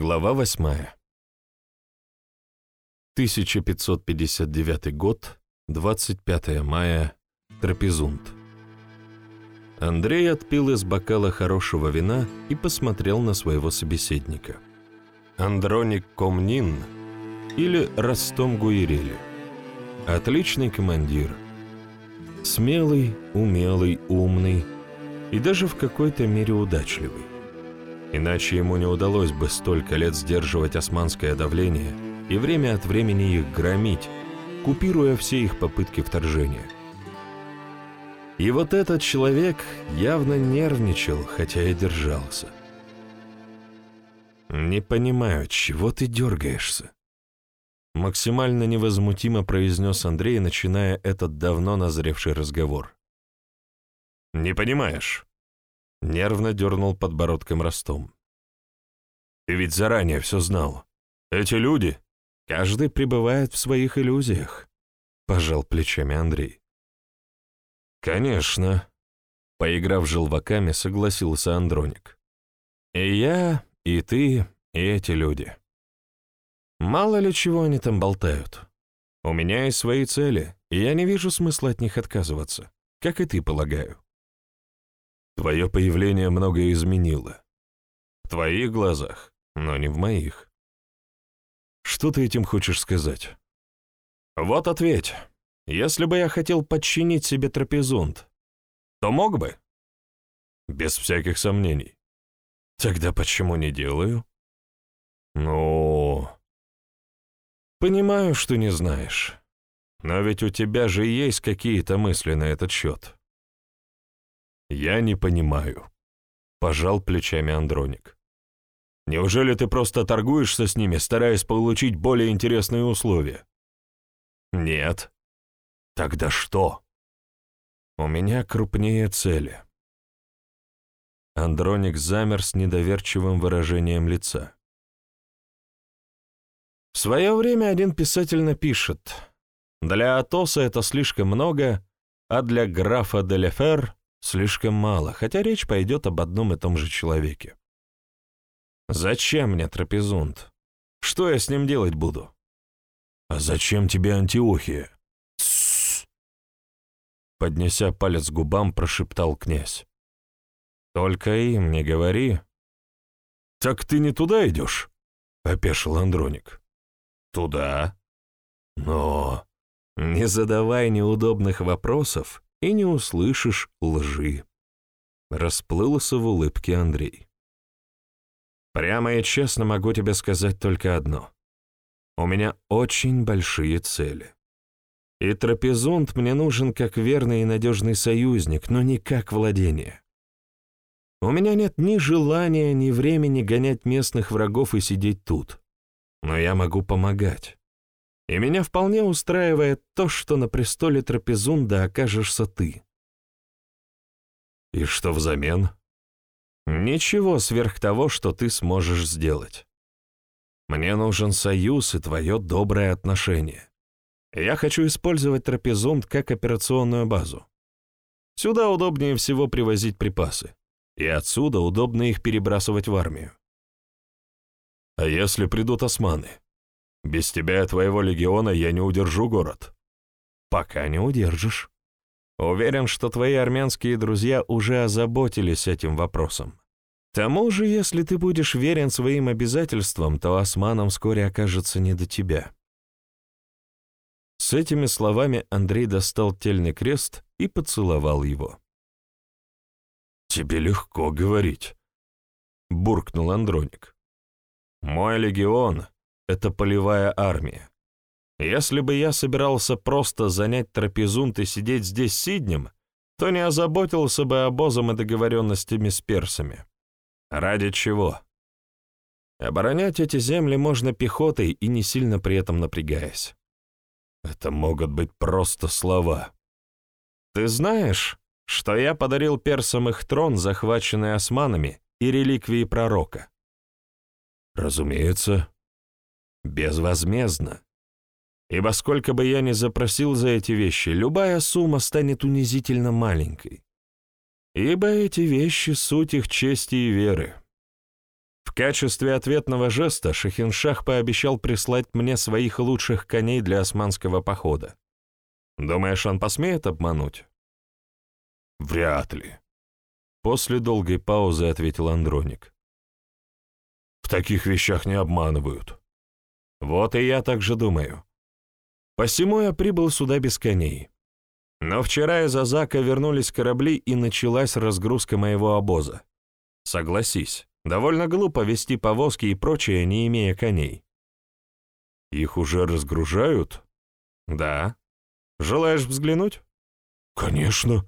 Глава 8. 1559 год, 25 мая, Трапезунд. Андрей отпил из бокала хорошего вина и посмотрел на своего собеседника. Андроник Комнин или Ростом Гуирели. Отличный командир. Смелый, умелый, умный и даже в какой-то мере удачливый. Иначе ему не удалось бы столько лет сдерживать османское давление и время от времени их громить, купируя все их попытки вторжения. И вот этот человек явно нервничал, хотя и держался. «Не понимаю, чего ты дергаешься?» Максимально невозмутимо произнес Андрей, начиная этот давно назревший разговор. «Не понимаешь?» Нервно дернул подбородком Ростом. «Ты ведь заранее все знал. Эти люди...» «Каждый пребывает в своих иллюзиях», — пожал плечами Андрей. «Конечно», — поиграв желваками, согласился Андроник. «И я, и ты, и эти люди. Мало ли чего они там болтают. У меня есть свои цели, и я не вижу смысла от них отказываться, как и ты, полагаю. Твое появление многое изменило. В твоих глазах, но не в моих. Что ты этим хочешь сказать? Вот ответь. Если бы я хотел подчинить себе трапезунд, то мог бы? Без всяких сомнений. Тогда почему не делаю? Ну... Понимаю, что не знаешь. Но ведь у тебя же есть какие-то мысли на этот счет. «Я не понимаю», — пожал плечами Андроник. «Неужели ты просто торгуешься с ними, стараясь получить более интересные условия?» «Нет». «Тогда что?» «У меня крупнее цели». Андроник замер с недоверчивым выражением лица. В свое время один писатель напишет, «Для Атоса это слишком много, а для графа Делефер Слишком мало, хотя речь пойдет об одном и том же человеке. Зачем мне трапезунд? Что я с ним делать буду? А зачем тебе Антиохия? Тссс! Поднеся палец к губам, прошептал князь. Только им не говори. Так ты не туда идешь? Опешил Андроник. Туда? Но... Не задавай неудобных вопросов и не услышишь лжи. Расплылся в улыбке Андрей. Прямо и честно могу тебе сказать только одно. У меня очень большие цели. И трапезунд мне нужен как верный и надежный союзник, но не как владение. У меня нет ни желания, ни времени гонять местных врагов и сидеть тут. Но я могу помогать и меня вполне устраивает то, что на престоле Трапезунда окажешься ты. И что взамен? Ничего сверх того, что ты сможешь сделать. Мне нужен союз и твое доброе отношение. Я хочу использовать Трапезунд как операционную базу. Сюда удобнее всего привозить припасы, и отсюда удобно их перебрасывать в армию. А если придут османы? Без тебя и твоего легиона я не удержу город». «Пока не удержишь. Уверен, что твои армянские друзья уже озаботились этим вопросом. К тому же, если ты будешь верен своим обязательствам, то османам вскоре окажется не до тебя». С этими словами Андрей достал тельный крест и поцеловал его. «Тебе легко говорить», — буркнул Андроник. «Мой легион это полевая армия. Если бы я собирался просто занять трапезунт и сидеть здесь сиднем, то не озаботился бы обозом и договоренностями с персами. Ради чего? Оборонять эти земли можно пехотой и не сильно при этом напрягаясь. Это могут быть просто слова. Ты знаешь, что я подарил персам их трон, захваченный османами, и реликвии пророка? Разумеется, безвозмездно. Ибо сколько бы я ни запросил за эти вещи, любая сумма станет унизительно маленькой. Ибо эти вещи — суть их чести и веры. В качестве ответного жеста Шахиншах пообещал прислать мне своих лучших коней для османского похода. Думаешь, он посмеет обмануть? Вряд ли. После долгой паузы ответил Андроник. В таких вещах не обманывают. Вот и я так же думаю. Посему я прибыл сюда без коней. Но вчера из Азака вернулись корабли, и началась разгрузка моего обоза. Согласись, довольно глупо вести повозки и прочее, не имея коней. Их уже разгружают? Да. Желаешь взглянуть? Конечно.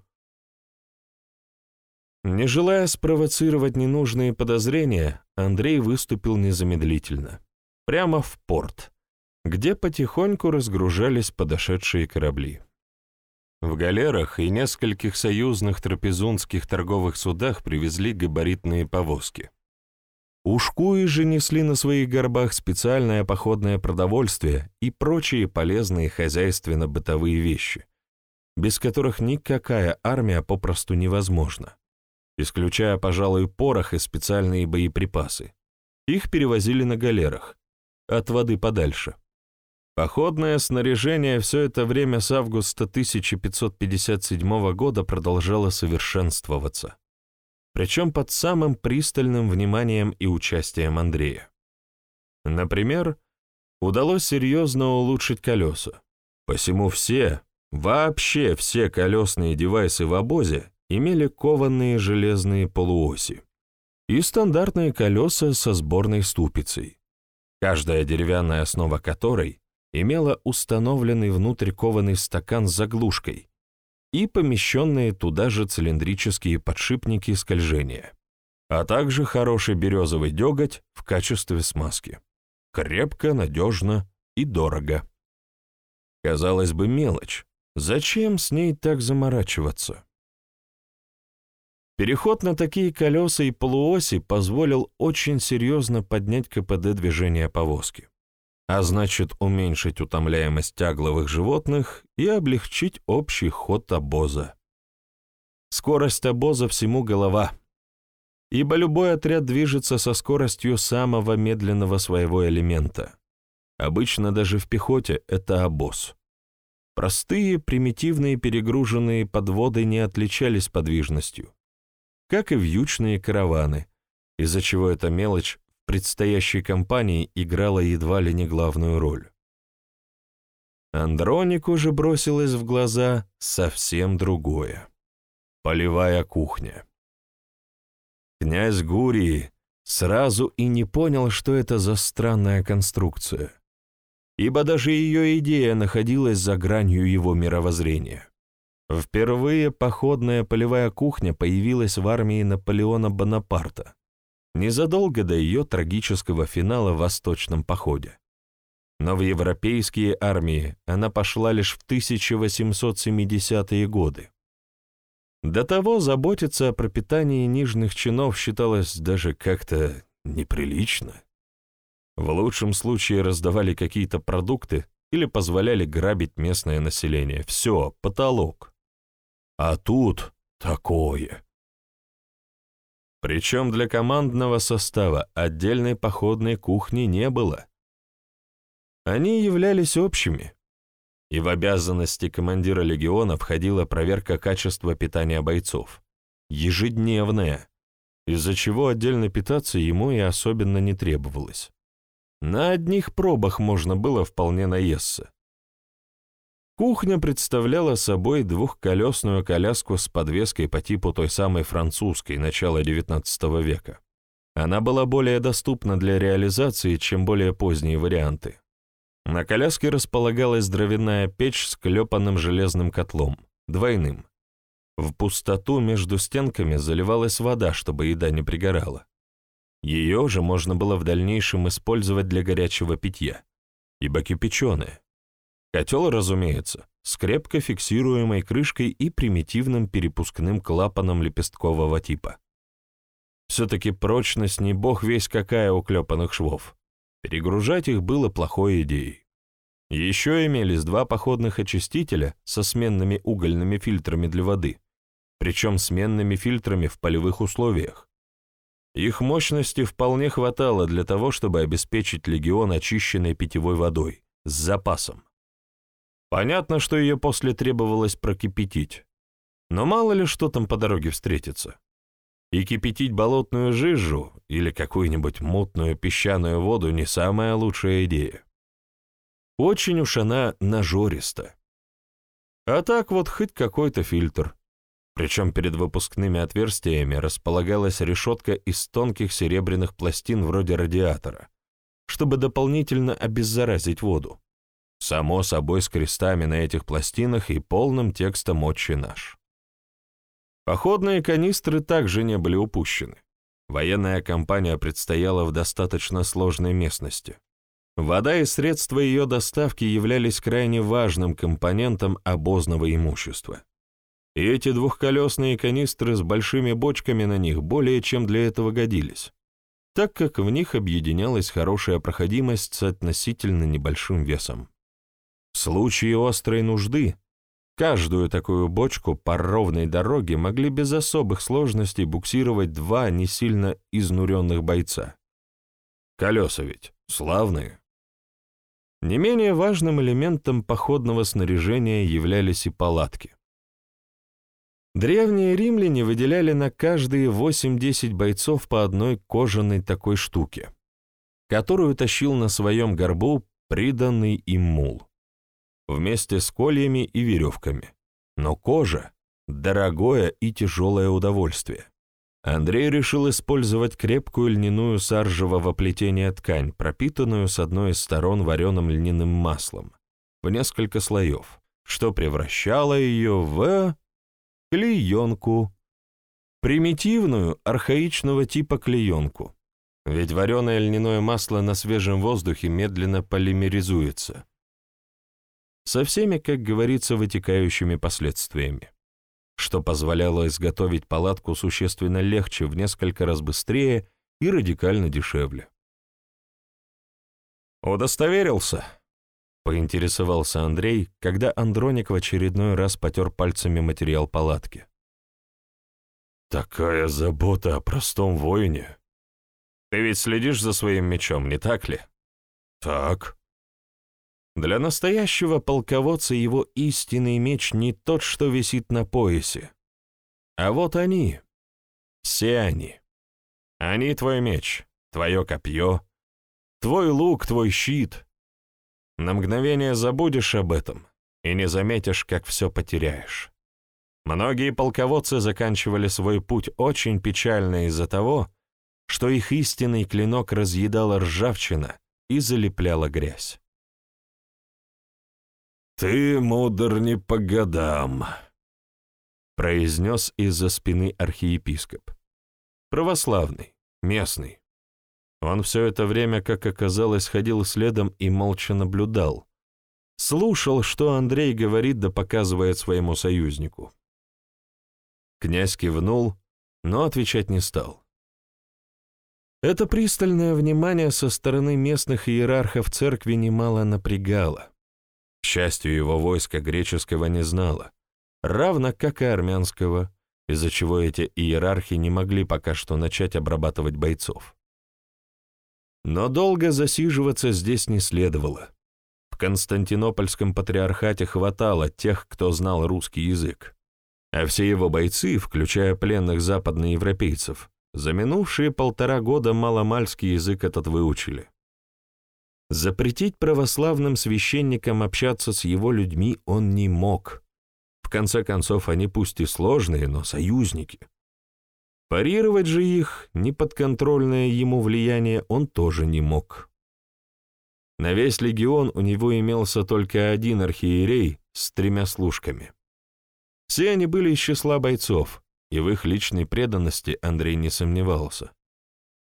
Не желая спровоцировать ненужные подозрения, Андрей выступил незамедлительно. Прямо в порт, где потихоньку разгружались подошедшие корабли. В галерах и нескольких союзных трапезунских торговых судах привезли габаритные повозки. Ушкуи же несли на своих горбах специальное походное продовольствие и прочие полезные хозяйственно-бытовые вещи, без которых никакая армия попросту невозможна, исключая, пожалуй, порох и специальные боеприпасы. Их перевозили на галерах, от воды подальше. Походное снаряжение все это время с августа 1557 года продолжало совершенствоваться, причем под самым пристальным вниманием и участием Андрея. Например, удалось серьезно улучшить колеса, посему все, вообще все колесные девайсы в обозе имели кованные железные полуоси и стандартные колеса со сборной ступицей, каждая деревянная основа которой имела установленный внутрь кованый стакан с заглушкой и помещенные туда же цилиндрические подшипники скольжения, а также хороший березовый деготь в качестве смазки. Крепко, надежно и дорого. Казалось бы, мелочь. Зачем с ней так заморачиваться? Переход на такие колеса и полуоси позволил очень серьезно поднять КПД движения повозки а значит уменьшить утомляемость тягловых животных и облегчить общий ход обоза. Скорость обоза всему голова, ибо любой отряд движется со скоростью самого медленного своего элемента. Обычно даже в пехоте это обоз. Простые, примитивные перегруженные подводы не отличались подвижностью, как и вьючные караваны, из-за чего эта мелочь предстоящей кампании играла едва ли не главную роль. Андронику же бросилось в глаза совсем другое. Полевая кухня. Князь Гурии сразу и не понял, что это за странная конструкция, ибо даже ее идея находилась за гранью его мировоззрения. Впервые походная полевая кухня появилась в армии Наполеона Бонапарта, незадолго до ее трагического финала в Восточном походе. Но в европейские армии она пошла лишь в 1870-е годы. До того заботиться о пропитании нижних чинов считалось даже как-то неприлично. В лучшем случае раздавали какие-то продукты или позволяли грабить местное население. Все, потолок. А тут такое. Причем для командного состава отдельной походной кухни не было. Они являлись общими, и в обязанности командира легиона входила проверка качества питания бойцов, ежедневная, из-за чего отдельно питаться ему и особенно не требовалось. На одних пробах можно было вполне наесться. Кухня представляла собой двухколесную коляску с подвеской по типу той самой французской начала XIX века. Она была более доступна для реализации, чем более поздние варианты. На коляске располагалась дровяная печь с клепанным железным котлом, двойным. В пустоту между стенками заливалась вода, чтобы еда не пригорала. Ее же можно было в дальнейшем использовать для горячего питья, ибо кипяченая. Котел, разумеется, с крепко фиксируемой крышкой и примитивным перепускным клапаном лепесткового типа. Все-таки прочность не бог весь какая у клепанных швов. Перегружать их было плохой идеей. Еще имелись два походных очистителя со сменными угольными фильтрами для воды, причем сменными фильтрами в полевых условиях. Их мощности вполне хватало для того, чтобы обеспечить легион очищенной питьевой водой, с запасом. Понятно, что ее после требовалось прокипятить, но мало ли что там по дороге встретится. И кипятить болотную жижу или какую-нибудь мутную песчаную воду не самая лучшая идея. Очень уж она нажориста. А так вот хоть какой-то фильтр. Причем перед выпускными отверстиями располагалась решетка из тонких серебряных пластин вроде радиатора, чтобы дополнительно обеззаразить воду. Само собой с крестами на этих пластинах и полным текстом «Отче наш». Походные канистры также не были упущены. Военная кампания предстояла в достаточно сложной местности. Вода и средства ее доставки являлись крайне важным компонентом обозного имущества. И эти двухколесные канистры с большими бочками на них более чем для этого годились, так как в них объединялась хорошая проходимость с относительно небольшим весом. В случае острой нужды каждую такую бочку по ровной дороге могли без особых сложностей буксировать два не сильно изнуренных бойца. Колеса ведь славные. Не менее важным элементом походного снаряжения являлись и палатки. Древние римляне выделяли на каждые 8-10 бойцов по одной кожаной такой штуке, которую тащил на своем горбу приданный им мул, вместе с кольями и веревками. Но кожа — дорогое и тяжелое удовольствие. Андрей решил использовать крепкую льняную саржевого плетения ткань, пропитанную с одной из сторон вареным льняным маслом, в несколько слоев, что превращало ее в клеенку. Примитивную, архаичного типа клеенку. Ведь вареное льняное масло на свежем воздухе медленно полимеризуется. Со всеми, как говорится, вытекающими последствиями что позволяло изготовить палатку существенно легче, в несколько раз быстрее и радикально дешевле. «Удостоверился?» — поинтересовался Андрей, когда Андроник в очередной раз потер пальцами материал палатки. «Такая забота о простом воине!» «Ты ведь следишь за своим мечом, не так ли?» «Так», для настоящего полководца его истинный меч не тот, что висит на поясе. А вот они, все они. Они твой меч, твое копье, твой лук, твой щит. На мгновение забудешь об этом и не заметишь, как все потеряешь. Многие полководцы заканчивали свой путь очень печально из-за того, что их истинный клинок разъедала ржавчина и залепляла грязь. «Ты мудр не по годам», — произнес из-за спины архиепископ. Православный, местный. Он все это время, как оказалось, ходил следом и молча наблюдал. Слушал, что Андрей говорит да показывает своему союзнику. Князь кивнул, но отвечать не стал. Это пристальное внимание со стороны местных иерархов церкви немало напрягало. К счастью, его войско греческого не знало, равно как и армянского, из-за чего эти иерархи не могли пока что начать обрабатывать бойцов. Но долго засиживаться здесь не следовало. В Константинопольском патриархате хватало тех, кто знал русский язык, а все его бойцы, включая пленных западноевропейцев, за минувшие полтора года маломальский язык этот выучили. Запретить православным священникам общаться с его людьми он не мог. В конце концов, они пусть и сложные, но союзники. Парировать же их, неподконтрольное ему влияние, он тоже не мог. На весь легион у него имелся только один архиерей с тремя служками. Все они были из числа бойцов, и в их личной преданности Андрей не сомневался.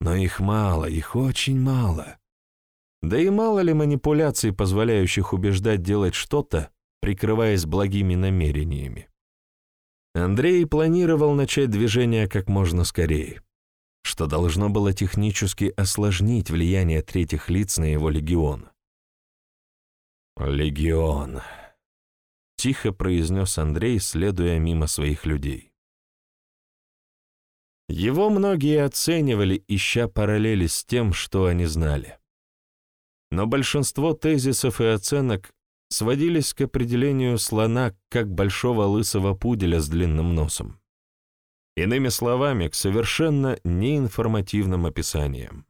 Но их мало, их очень мало. Да и мало ли манипуляций, позволяющих убеждать делать что-то, прикрываясь благими намерениями. Андрей планировал начать движение как можно скорее, что должно было технически осложнить влияние третьих лиц на его легион. «Легион», — тихо произнес Андрей, следуя мимо своих людей. Его многие оценивали, ища параллели с тем, что они знали. Но большинство тезисов и оценок сводились к определению слона как большого лысого пуделя с длинным носом. Иными словами, к совершенно неинформативным описаниям.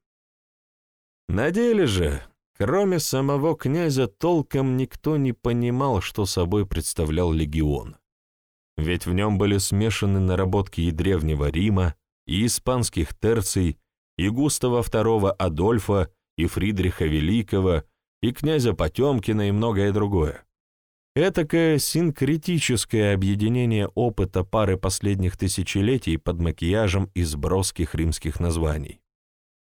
На деле же, кроме самого князя, толком никто не понимал, что собой представлял легион. Ведь в нем были смешаны наработки и Древнего Рима, и испанских терций, и Густава II Адольфа, и Фридриха Великого, и князя Потемкина, и многое другое. Этакое синкретическое объединение опыта пары последних тысячелетий под макияжем из броских римских названий.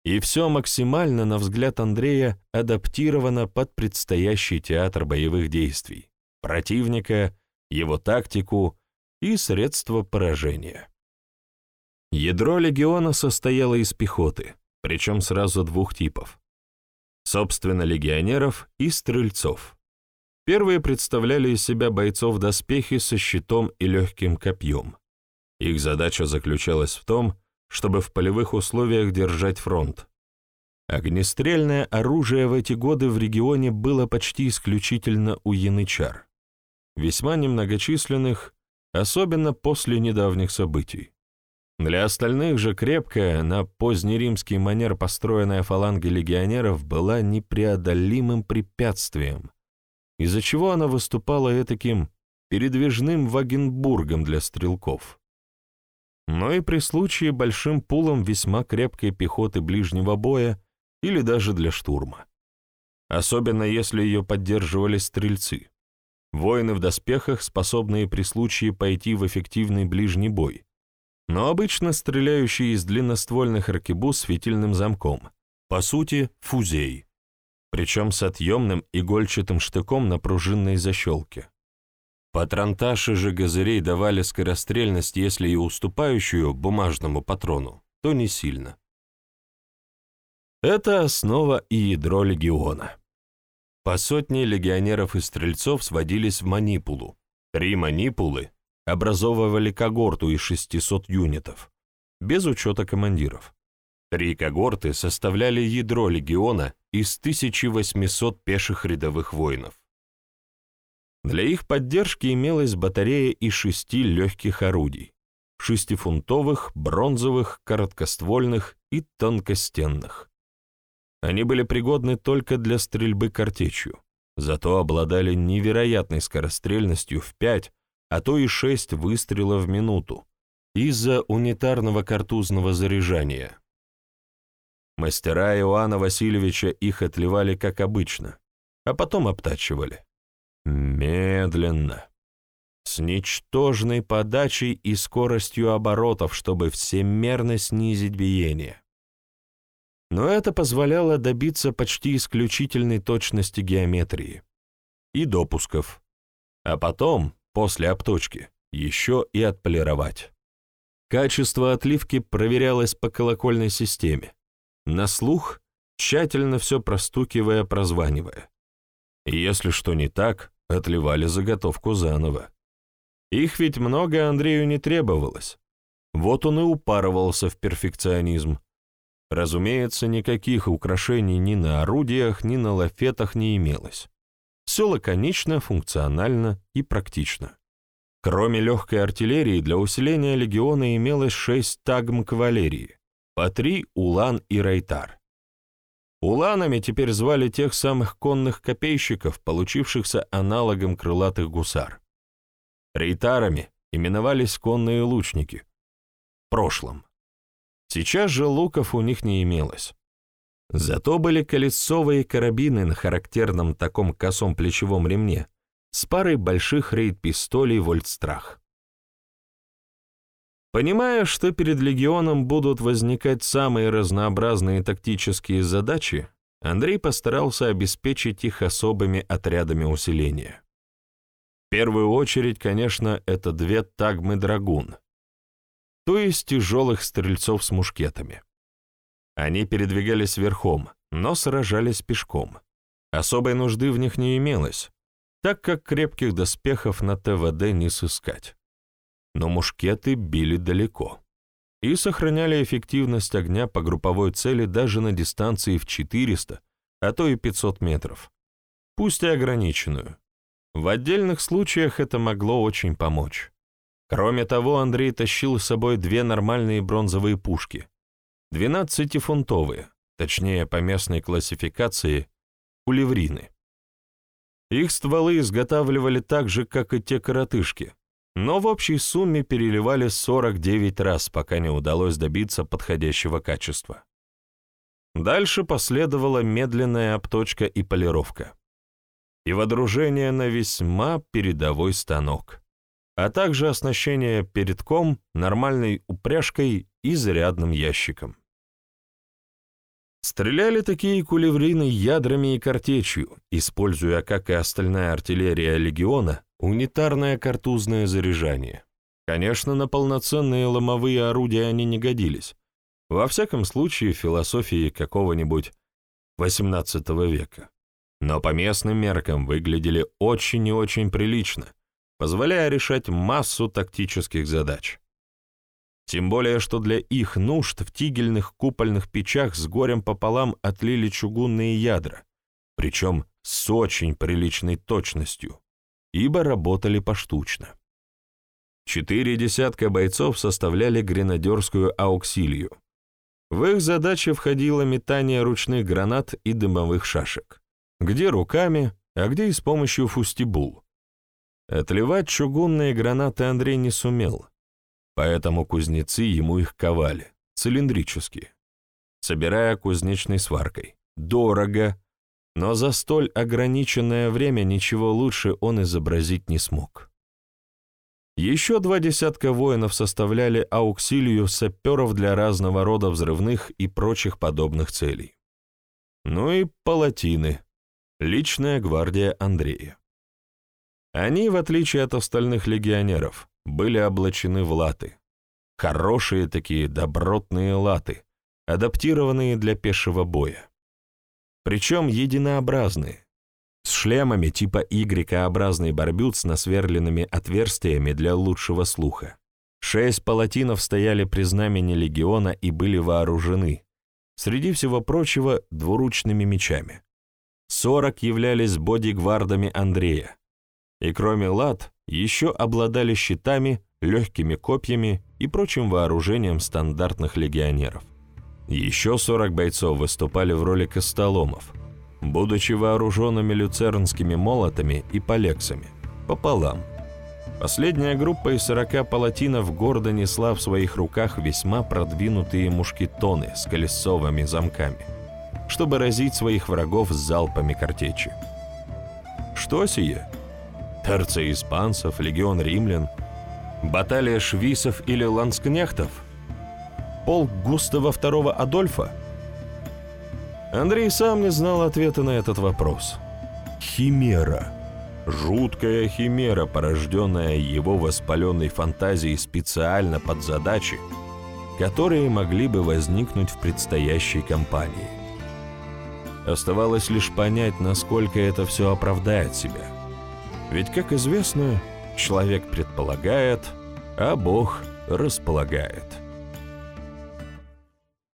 И все максимально, на взгляд Андрея, адаптировано под предстоящий театр боевых действий, противника, его тактику и средства поражения. Ядро легиона состояло из пехоты, причем сразу двух типов. Собственно, легионеров и стрельцов. Первые представляли из себя бойцов доспехи со щитом и легким копьем. Их задача заключалась в том, чтобы в полевых условиях держать фронт. Огнестрельное оружие в эти годы в регионе было почти исключительно у янычар, весьма немногочисленных, особенно после недавних событий. Для остальных же крепкая, на позднеримский манер построенная фаланга легионеров была непреодолимым препятствием, из-за чего она выступала этаким передвижным Вагенбургом для стрелков. Но и при случае большим пулом весьма крепкой пехоты ближнего боя или даже для штурма. Особенно если ее поддерживали стрельцы. Воины в доспехах, способные при случае пойти в эффективный ближний бой, но обычно стреляющие из длинноствольных аркебуз с фитильным замком, по сути, фузей, причем с отъемным игольчатым штыком на пружинной защелке. Патронташи же газырей давали скорострельность, если и уступающую бумажному патрону, то не сильно. Это основа и ядро легиона. По сотне легионеров и стрельцов сводились в манипулу. Три манипулы образовывали когорту из 600 юнитов, без учета командиров. Три когорты составляли ядро легиона из 1800 пеших рядовых воинов. Для их поддержки имелась батарея из шести легких орудий, шестифунтовых, бронзовых, короткоствольных и тонкостенных. Они были пригодны только для стрельбы картечью, зато обладали невероятной скорострельностью в 5, а то и шесть выстрелов в минуту из-за унитарного картузного заряжания. Мастера Иоанна Васильевича их отливали как обычно, а потом обтачивали. Медленно, с ничтожной подачей и скоростью оборотов, чтобы всемерно снизить биение. Но это позволяло добиться почти исключительной точности геометрии и допусков, а потом после обточки, еще и отполировать. Качество отливки проверялось по колокольной системе, на слух, тщательно все простукивая, прозванивая. И если что не так, отливали заготовку заново. Их ведь много Андрею не требовалось. Вот он и упарывался в перфекционизм. Разумеется, никаких украшений ни на орудиях, ни на лафетах не имелось. Все лаконично, функционально и практично. Кроме легкой артиллерии, для усиления легиона имелось шесть тагм кавалерии, по три улан и райтар. Уланами теперь звали тех самых конных копейщиков, получившихся аналогом крылатых гусар. Рейтарами именовались конные лучники. В прошлом. Сейчас же луков у них не имелось. Зато были колесовые карабины на характерном таком косом плечевом ремне с парой больших рейд-пистолей «Вольтстрах». Понимая, что перед легионом будут возникать самые разнообразные тактические задачи, Андрей постарался обеспечить их особыми отрядами усиления. В первую очередь, конечно, это две тагмы «Драгун», то есть тяжелых стрельцов с мушкетами. Они передвигались верхом, но сражались пешком. Особой нужды в них не имелось, так как крепких доспехов на ТВД не сыскать. Но мушкеты били далеко. и сохраняли эффективность огня по групповой цели даже на дистанции в 400, а то и 500 метров, пусть и ограниченную. В отдельных случаях это могло очень помочь. Кроме того, Андрей тащил с собой две нормальные бронзовые пушки, 12-фунтовые, точнее по местной классификации, кулеврины. Их стволы изготавливали так же, как и те коротышки, но в общей сумме переливали 49 раз, пока не удалось добиться подходящего качества. Дальше последовала медленная обточка и полировка. И водружение на весьма передовой станок, а также оснащение передком, нормальной упряжкой и зарядным ящиком. Стреляли такие кулеврины ядрами и картечью, используя, как и остальная артиллерия легиона, унитарное картузное заряжание. Конечно, на полноценные ломовые орудия они не годились. Во всяком случае, философии какого-нибудь XVIII века. Но по местным меркам выглядели очень и очень прилично, позволяя решать массу тактических задач. Тем более, что для их нужд в тигельных купольных печах с горем пополам отлили чугунные ядра, причем с очень приличной точностью, ибо работали поштучно. Четыре десятка бойцов составляли гренадерскую ауксилию. В их задачи входило метание ручных гранат и дымовых шашек, где руками, а где и с помощью фустибул. Отливать чугунные гранаты Андрей не сумел, Поэтому кузнецы ему их ковали, цилиндрические, собирая кузнечной сваркой. Дорого, но за столь ограниченное время ничего лучше он изобразить не смог. Еще два десятка воинов составляли ауксилию саперов для разного рода взрывных и прочих подобных целей. Ну и палатины, личная гвардия Андрея. Они, в отличие от остальных легионеров, были облачены в латы. Хорошие такие добротные латы, адаптированные для пешего боя. Причем единообразные, с шлемами типа Y-образный барбют с насверленными отверстиями для лучшего слуха. Шесть палатинов стояли при знамени легиона и были вооружены, среди всего прочего, двуручными мечами. Сорок являлись бодигвардами Андрея. И кроме лад, еще обладали щитами, легкими копьями и прочим вооружением стандартных легионеров. Еще 40 бойцов выступали в роли костоломов, будучи вооруженными люцернскими молотами и полексами, пополам. Последняя группа из 40 палатинов гордо несла в своих руках весьма продвинутые мушкетоны с колесовыми замками, чтобы разить своих врагов с залпами картечи. Что сие? Терция испанцев, легион римлян, баталия швисов или ланскнехтов, полк Густава II Адольфа? Андрей сам не знал ответа на этот вопрос. Химера. Жуткая химера, порожденная его воспаленной фантазией специально под задачи, которые могли бы возникнуть в предстоящей кампании. Оставалось лишь понять, насколько это все оправдает себя – ведь, как известно, человек предполагает, а Бог располагает.